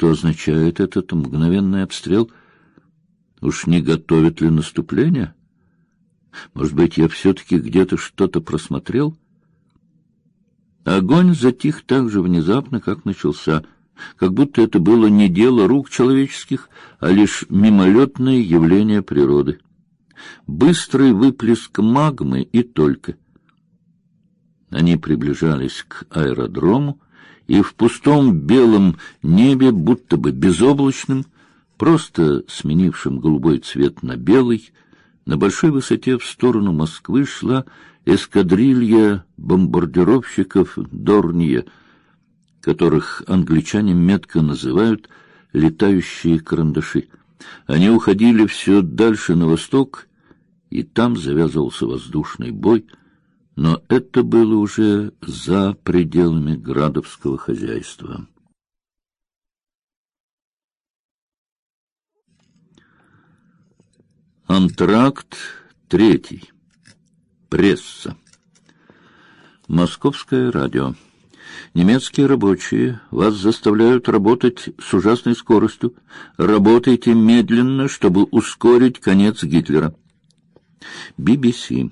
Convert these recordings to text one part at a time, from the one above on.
Что означает этот мгновенный обстрел? Уж не готовят ли наступление? Может быть, я все-таки где-то что-то просмотрел? Огонь затих так же внезапно, как начался, как будто это было не дело рук человеческих, а лишь мимолетное явление природы. Быстрый выплеск магмы и только. Они приближались к аэродрому, и в пустом белом небе, будто бы безоблачном, просто сменившем голубой цвет на белый, на большой высоте в сторону Москвы шла эскадрилья бомбардировщиков Дорния, которых англичане метко называют летающие карандаши. Они уходили все дальше на восток, и там завязывался воздушный бой — но это было уже за пределами градовского хозяйства. Антракт третий. Пресса. Московское радио. Немецкие рабочие вас заставляют работать с ужасной скоростью. Работайте медленно, чтобы ускорить конец Гитлера. BBC.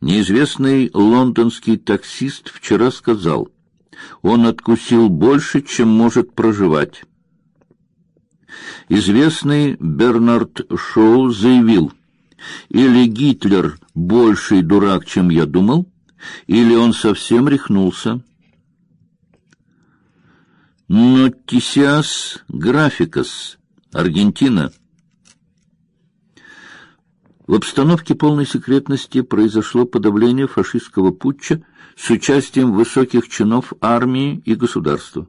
Неизвестный лондонский таксист вчера сказал, он откусил больше, чем может проживать. Известный Бернард Шоу заявил, или Гитлер больший дурак, чем я думал, или он совсем рехнулся. Нотисиас графикас, Аргентина. В обстановке полной секретности произошло подавление фашистского путча с участием высоких чинов армии и государства.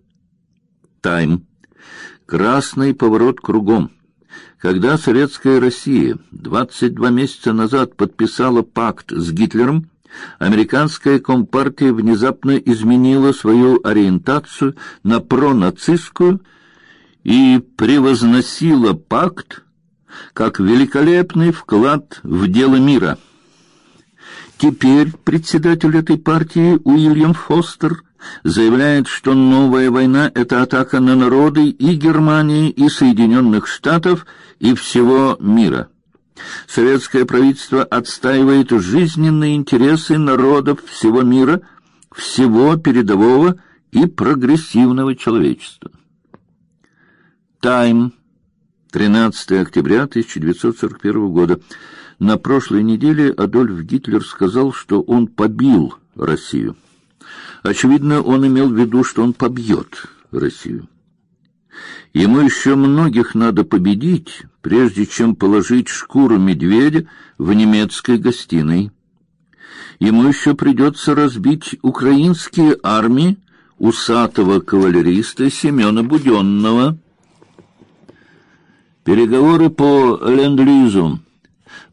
Тайм. Красный поворот кругом. Когда советская Россия 22 месяца назад подписала пакт с Гитлером, американская компартия внезапно изменила свою ориентацию на пронацистскую и превозносила пакт как великолепный вклад в дело мира. Теперь председатель этой партии Уильям Фостер заявляет, что новая война — это атака на народы и Германии, и Соединенных Штатов, и всего мира. Советское правительство отстаивает жизненные интересы народов всего мира, всего передового и прогрессивного человечества. Тайм 13 октября 1941 года. На прошлой неделе Адольф Гитлер сказал, что он побил Россию. Очевидно, он имел в виду, что он побьет Россию. Ему еще многих надо победить, прежде чем положить шкуру медведя в немецкой гостиной. Ему еще придется разбить украинские армии усатого кавалериста Семена Буденного. Переговоры по ленд-лизу.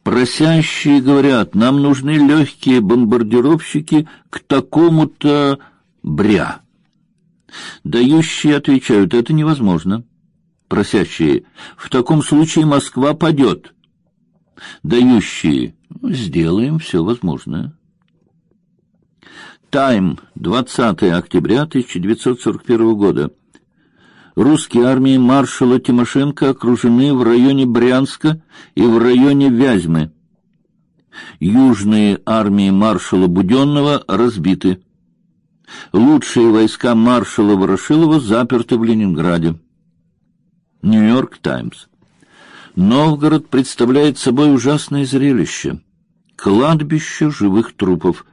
Просящие говорят, нам нужны легкие бомбардировщики к такому-то бря. Дающие отвечают, это невозможно. Просящие, в таком случае Москва падет. Дающие, сделаем все возможное. Тайм, 20 октября 1941 года. Русские армии маршала Тимошенко окружены в районе Брянска и в районе Вязьмы. Южные армии маршала Буденного разбиты. Лучшие войска маршала Ворошилова заперты в Ленинграде. Нью-Йорк Таймс. Новгород представляет собой ужасное зрелище. Кладбище живых трупов.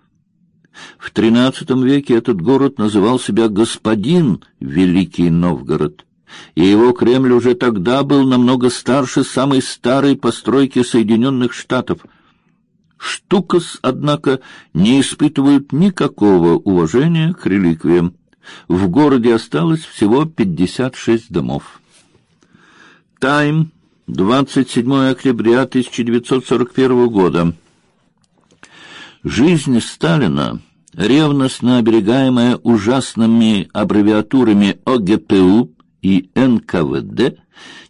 В XIII веке этот город называл себя господин Великий Новгород, и его Кремль уже тогда был намного старше самой старой постройки Соединенных Штатов. Штукас, однако, не испытывают никакого уважения к реликвиям. В городе осталось всего 56 домов. Тайм, 27 октября 1941 года. Жизнь Сталина ревностно оберегаемая ужасными аббревиатурами ОГПУ и НКВД,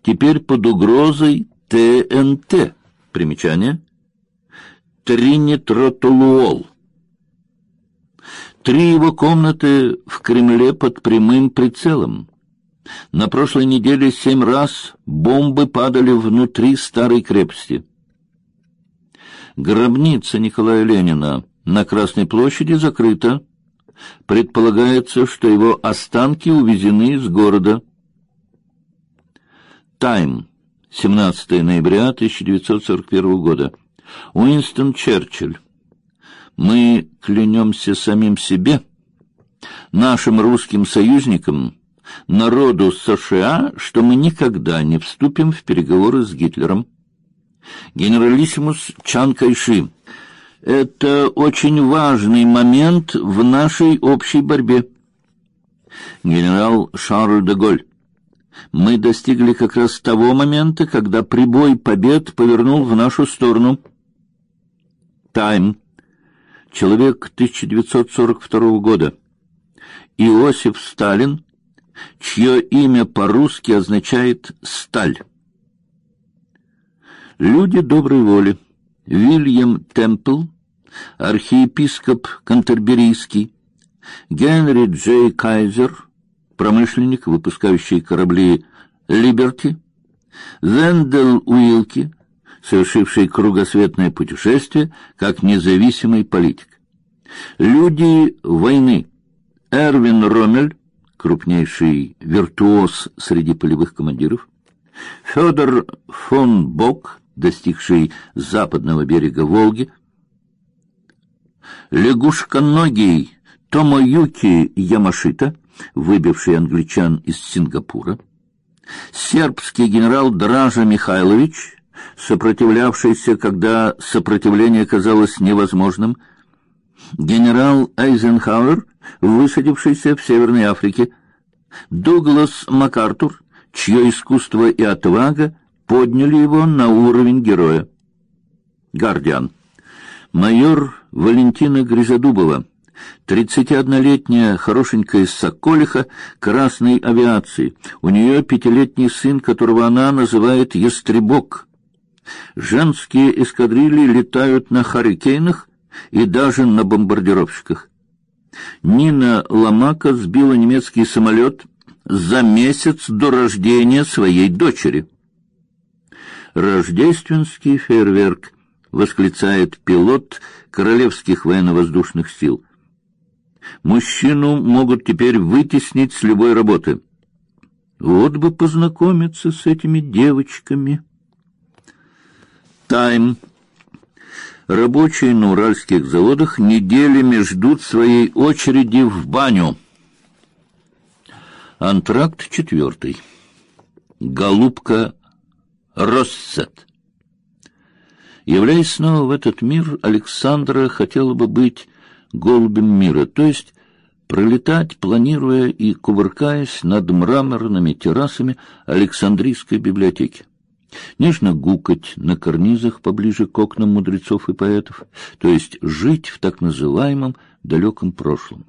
теперь под угрозой ТНТ. Примечание. Тринитротолуол. Три его комнаты в Кремле под прямым прицелом. На прошлой неделе семь раз бомбы падали внутри старой крепости. Гробница Николая Ленина на Красной площади закрыта. Предполагается, что его останки увезены из города. Тайм. 17 ноября 1941 года. Уинстон Черчилль. Мы клянемся самим себе, нашим русским союзникам, народу США, что мы никогда не вступим в переговоры с Гитлером. Генералиссимус Чан Кайши. Это очень важный момент в нашей общей борьбе. Генерал Шарль де Голь. Мы достигли как раз того момента, когда прибой побед повернул в нашу сторону. Тайм. Человек 1942 года. Иосиф Сталин, чье имя по-русски означает «сталь». Люди доброй воли. Вильям Темпл, архиепископ Кантерберийский, Генри Джей Кайзер, промышленник, выпускающий корабли «Либерти», Вендел Уилки, совершивший кругосветное путешествие как независимый политик. Люди войны. Эрвин Роммель, крупнейший виртуоз среди полевых командиров. Федор фон Бок, достигший западного берега Волги. Лягушконогий Томоюки Ямашита, выбивший англичан из Сингапура. Сербский генерал Дража Михайлович, сопротивлявшийся, когда сопротивление казалось невозможным, генерал Эйзенхауэр, высадившийся в Северной Африке, Дуглас МакАртур, чье искусство и отвага подняли его на уровень героя. Гардиан. Майор Валентина Гризодубова, 31-летняя хорошенькая соколиха красной авиации. У нее пятилетний сын, которого она называет Ястребок. Женские эскадрильи летают на «Харрикейнах» и даже на бомбардировщиках. Нина Ламака сбила немецкий самолет за месяц до рождения своей дочери. Рождественский фейерверк, восклицает пилот Королевских военно-воздушных сил. Мужчину могут теперь вытеснить с любой работы. Вот бы познакомиться с этими девочками. Тайм. Рабочие на уральских заводах неделями ждут своей очереди в баню. Антракт четвертый. Голубка Россет. Являясь снова в этот мир, Александра хотела бы быть голубем мира, то есть пролетать, планируя и кувыркаясь над мраморными террасами Александрийской библиотеки. Нежно гукать на карнизах поближе к окнам мудрецов и поэтов, то есть жить в так называемом далеком прошлом.